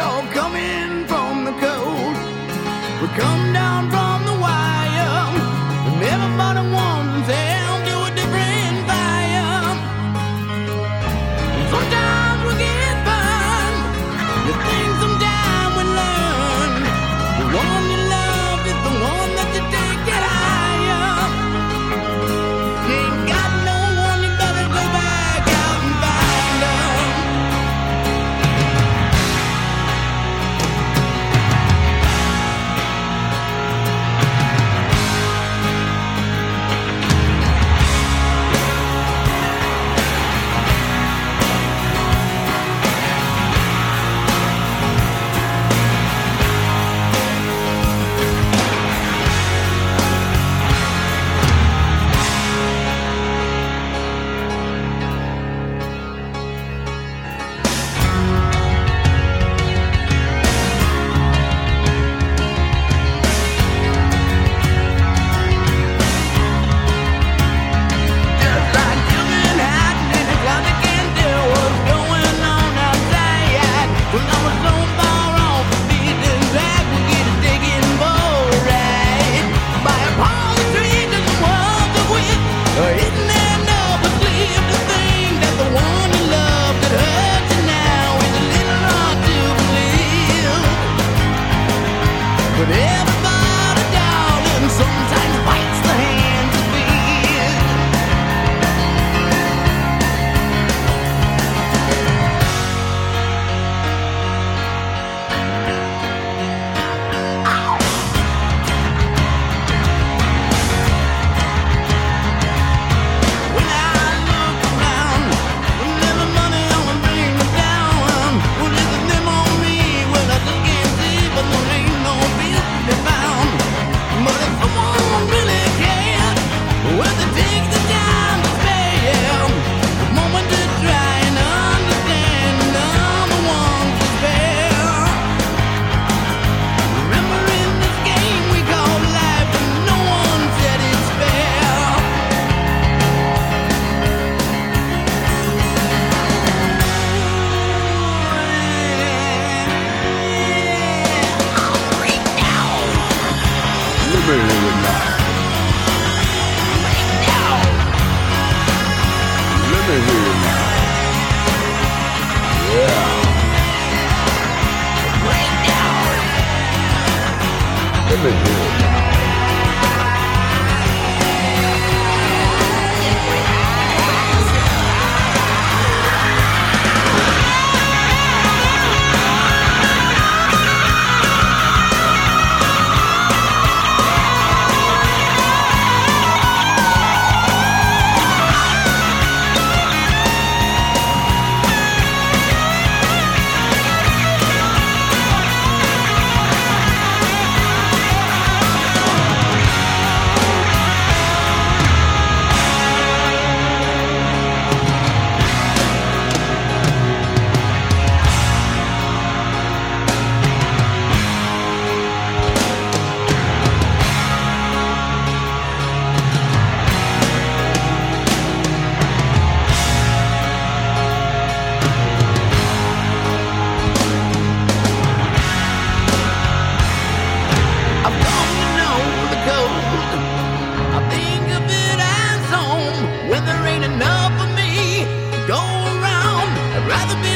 all coming from the cold. We come down from with every rather be